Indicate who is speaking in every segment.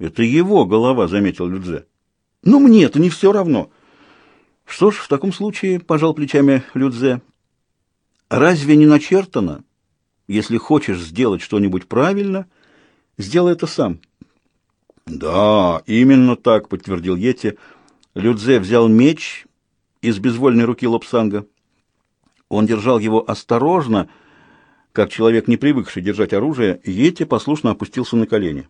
Speaker 1: Это его голова, заметил Людзе. Ну, мне-то не все равно. Что ж, в таком случае, пожал плечами Людзе, разве не начертано, если хочешь сделать что-нибудь правильно, сделай это сам. Да, именно так, подтвердил Йети. Людзе взял меч из безвольной руки Лобсанга. Он держал его осторожно, как человек, не привыкший держать оружие, Йети послушно опустился на колени.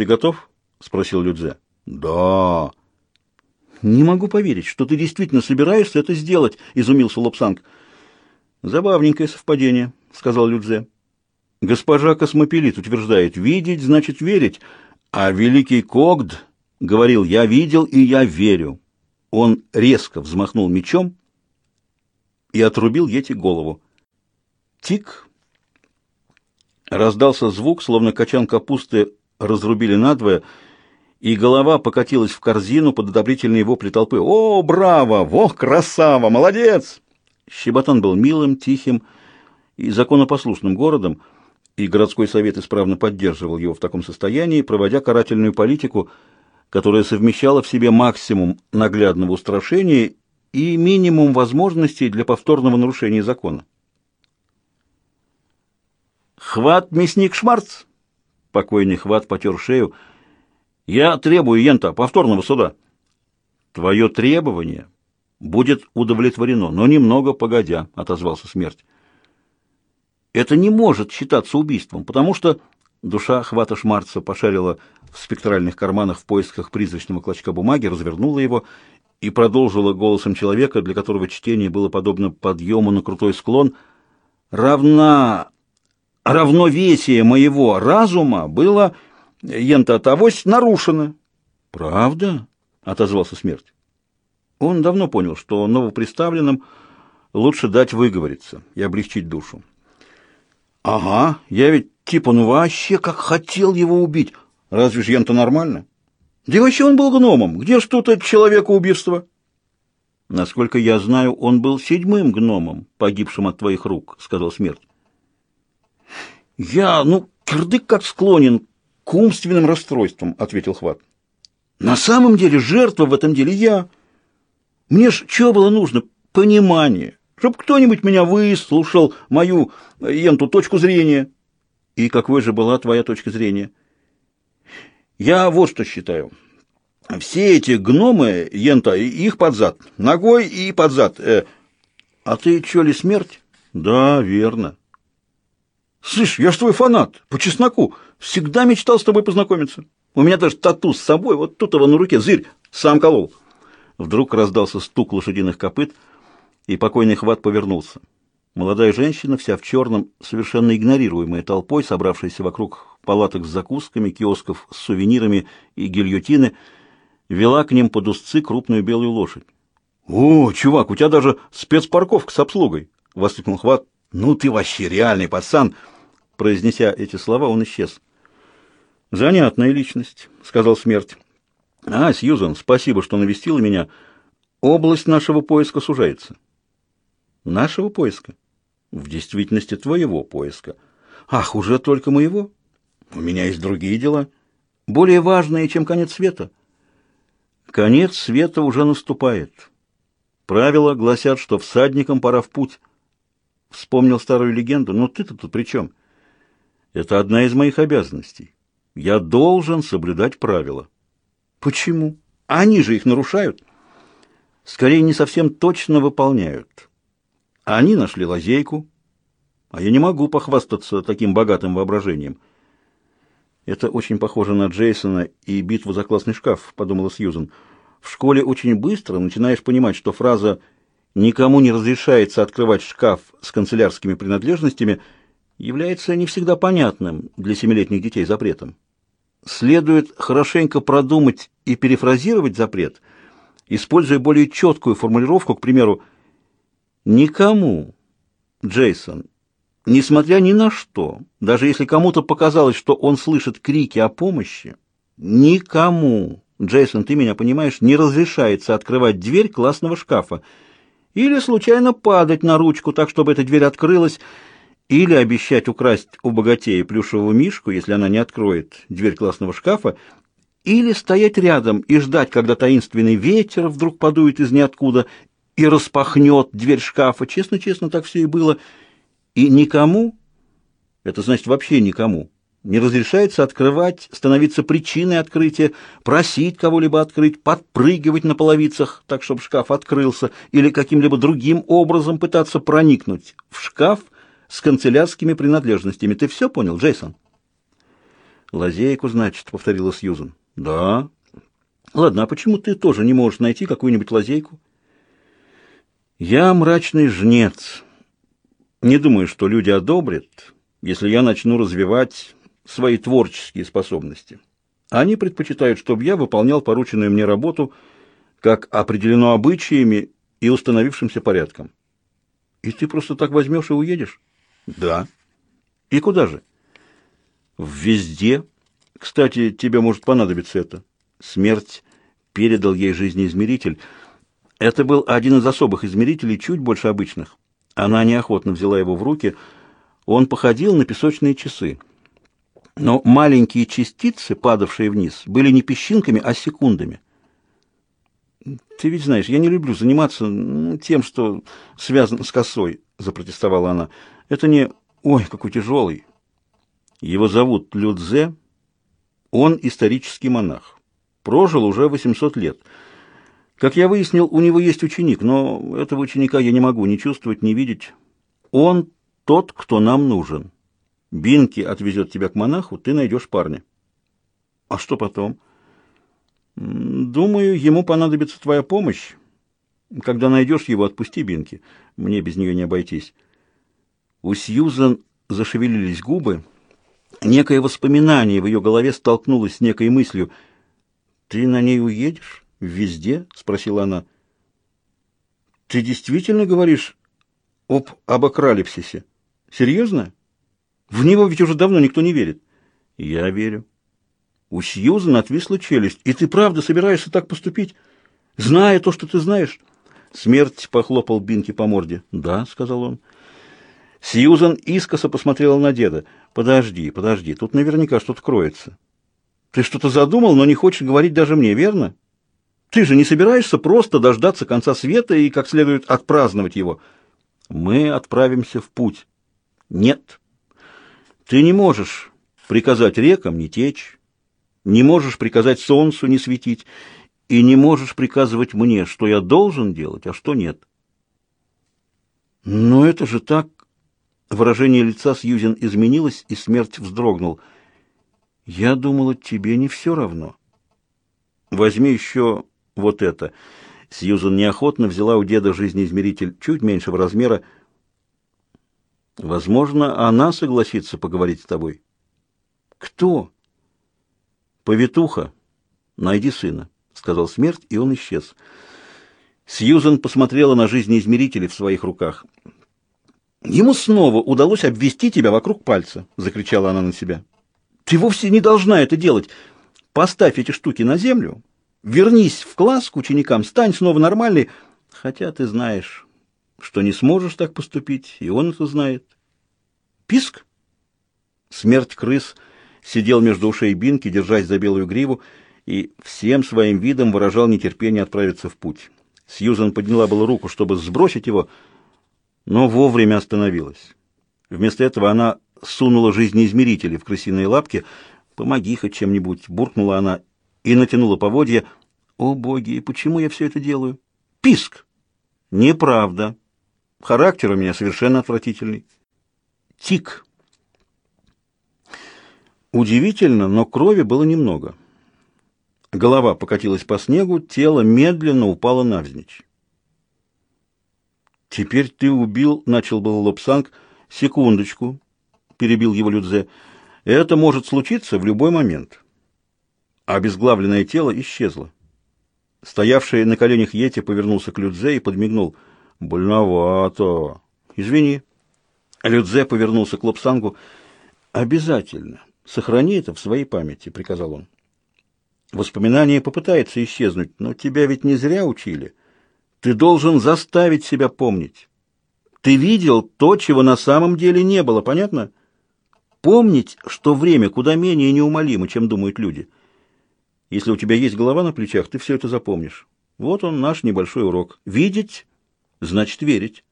Speaker 1: «Ты готов?» — спросил Людзе. «Да». «Не могу поверить, что ты действительно собираешься это сделать», — изумился Лобсанг. «Забавненькое совпадение», — сказал Людзе. «Госпожа Космопелит утверждает, видеть значит верить, а великий Когд говорил, я видел и я верю». Он резко взмахнул мечом и отрубил Йети голову. Тик! Раздался звук, словно качан капусты разрубили надвое, и голова покатилась в корзину под одобрительные вопли толпы. «О, браво! Во, красава! Молодец!» Щеботан был милым, тихим и законопослушным городом, и городской совет исправно поддерживал его в таком состоянии, проводя карательную политику, которая совмещала в себе максимум наглядного устрашения и минимум возможностей для повторного нарушения закона. «Хват, мясник Шмарц!» Покойный Хват потер шею. «Я требую, Ента, повторного суда». «Твое требование будет удовлетворено, но немного погодя», — отозвался смерть. «Это не может считаться убийством, потому что...» Душа Хвата Шмарца пошарила в спектральных карманах в поисках призрачного клочка бумаги, развернула его и продолжила голосом человека, для которого чтение было подобно подъему на крутой склон, равна равновесие моего разума было, ента тогось, нарушено. «Правда?» — отозвался смерть. Он давно понял, что новоприставленным лучше дать выговориться и облегчить душу. «Ага, я ведь типа ну вообще как хотел его убить. Разве ж ента нормально? Да вообще он был гномом. Где ж тут это человекоубийство?» «Насколько я знаю, он был седьмым гномом, погибшим от твоих рук», — сказал смерть. «Я, ну, кирдык как склонен к умственным расстройствам», — ответил Хват. «На самом деле жертва в этом деле я. Мне ж чего было нужно? Понимание. Чтоб кто-нибудь меня выслушал, мою, енту, точку зрения». «И какой же была твоя точка зрения?» «Я вот что считаю. Все эти гномы, ента, их под зад, ногой и под зад. Э, а ты чё ли смерть?» «Да, верно». Слышь, я ж твой фанат, по чесноку. Всегда мечтал с тобой познакомиться. У меня даже тату с собой, вот тут его на руке, зырь, сам колол. Вдруг раздался стук лошадиных копыт, и покойный хват повернулся. Молодая женщина, вся в черном, совершенно игнорируемая толпой, собравшаяся вокруг палаток с закусками, киосков с сувенирами и гильотины, вела к ним под узцы крупную белую лошадь. «О, чувак, у тебя даже спецпарковка с обслугой!» — воскликнул Хват. «Ну ты вообще реальный пацан!» Произнеся эти слова, он исчез. «Занятная личность», — сказал смерть. «А, Сьюзан, спасибо, что навестила меня. Область нашего поиска сужается». «Нашего поиска?» «В действительности твоего поиска». «Ах, уже только моего? У меня есть другие дела, более важные, чем конец света». «Конец света уже наступает. Правила гласят, что всадникам пора в путь». Вспомнил старую легенду. Но ты-то тут при чем? Это одна из моих обязанностей. Я должен соблюдать правила. Почему? Они же их нарушают. Скорее, не совсем точно выполняют. Они нашли лазейку, а я не могу похвастаться таким богатым воображением. Это очень похоже на Джейсона и битву за классный шкаф, подумала Сьюзен. В школе очень быстро начинаешь понимать, что фраза никому не разрешается открывать шкаф с канцелярскими принадлежностями, является не всегда понятным для семилетних детей запретом. Следует хорошенько продумать и перефразировать запрет, используя более четкую формулировку, к примеру, «Никому, Джейсон, несмотря ни на что, даже если кому-то показалось, что он слышит крики о помощи, никому, Джейсон, ты меня понимаешь, не разрешается открывать дверь классного шкафа, или случайно падать на ручку так, чтобы эта дверь открылась, или обещать украсть у богатея плюшевого мишку, если она не откроет дверь классного шкафа, или стоять рядом и ждать, когда таинственный ветер вдруг подует из ниоткуда и распахнет дверь шкафа. Честно-честно, так все и было. И никому, это значит вообще никому, не разрешается открывать, становиться причиной открытия, просить кого-либо открыть, подпрыгивать на половицах, так, чтобы шкаф открылся, или каким-либо другим образом пытаться проникнуть в шкаф с канцелярскими принадлежностями. Ты все понял, Джейсон? «Лазейку, значит», — повторила Сьюзен. «Да». «Ладно, а почему ты тоже не можешь найти какую-нибудь лазейку?» «Я мрачный жнец. Не думаю, что люди одобрят, если я начну развивать свои творческие способности. Они предпочитают, чтобы я выполнял порученную мне работу, как определено обычаями и установившимся порядком. И ты просто так возьмешь и уедешь? Да. И куда же? Везде. Кстати, тебе может понадобиться это. Смерть передал ей жизнеизмеритель. Это был один из особых измерителей, чуть больше обычных. Она неохотно взяла его в руки. Он походил на песочные часы. Но маленькие частицы, падавшие вниз, были не песчинками, а секундами. «Ты ведь знаешь, я не люблю заниматься ну, тем, что связано с косой», — запротестовала она. «Это не... Ой, какой тяжелый!» Его зовут Людзе. Он исторический монах. Прожил уже 800 лет. Как я выяснил, у него есть ученик, но этого ученика я не могу ни чувствовать, ни видеть. Он тот, кто нам нужен. Бинки отвезет тебя к монаху, ты найдешь парня. А что потом? Думаю, ему понадобится твоя помощь. Когда найдешь его, отпусти Бинки. Мне без нее не обойтись. У Сьюзан зашевелились губы. Некое воспоминание в ее голове столкнулось с некой мыслью. «Ты на ней уедешь? Везде?» — спросила она. «Ты действительно говоришь об абокралипсисе? Серьезно?» В него ведь уже давно никто не верит. Я верю. У Сьюзан отвисла челюсть. И ты правда собираешься так поступить? Зная то, что ты знаешь? Смерть похлопал Бинки по морде. Да, сказал он. Сьюзан искоса посмотрела на деда. Подожди, подожди, тут наверняка что-то кроется. Ты что-то задумал, но не хочешь говорить даже мне, верно? Ты же не собираешься просто дождаться конца света и как следует отпраздновать его. Мы отправимся в путь. Нет, ты не можешь приказать рекам не течь, не можешь приказать солнцу не светить, и не можешь приказывать мне, что я должен делать, а что нет. Но это же так... Выражение лица Сьюзен изменилось, и смерть вздрогнул. Я думала, тебе не все равно. Возьми еще вот это. Сьюзен неохотно взяла у деда жизнеизмеритель чуть меньшего размера, Возможно, она согласится поговорить с тобой. Кто? Повитуха. Найди сына, сказал смерть, и он исчез. Сьюзен посмотрела на жизнеизмерители в своих руках. Ему снова удалось обвести тебя вокруг пальца, закричала она на себя. Ты вовсе не должна это делать. Поставь эти штуки на землю, вернись в класс к ученикам, стань снова нормальной, хотя ты знаешь, что не сможешь так поступить, и он это знает. Писк? Смерть крыс сидел между ушей Бинки, держась за белую гриву, и всем своим видом выражал нетерпение отправиться в путь. Сьюзан подняла было руку, чтобы сбросить его, но вовремя остановилась. Вместо этого она сунула жизнеизмерители в крысиные лапки. «Помоги хоть чем-нибудь», — буркнула она и натянула поводья. «О, боги, почему я все это делаю?» «Писк!» «Неправда. Характер у меня совершенно отвратительный». «Тик!» Удивительно, но крови было немного. Голова покатилась по снегу, тело медленно упало навзничь. «Теперь ты убил», — начал был Лобсанг. «Секундочку», — перебил его Людзе. «Это может случиться в любой момент». Обезглавленное тело исчезло. Стоявший на коленях Йети повернулся к Людзе и подмигнул. «Больновато. Извини». Людзе повернулся к Лобсангу. «Обязательно. Сохрани это в своей памяти», — приказал он. Воспоминание попытается исчезнуть, но тебя ведь не зря учили. Ты должен заставить себя помнить. Ты видел то, чего на самом деле не было, понятно? Помнить, что время куда менее неумолимо, чем думают люди. Если у тебя есть голова на плечах, ты все это запомнишь. Вот он, наш небольшой урок. Видеть — значит верить.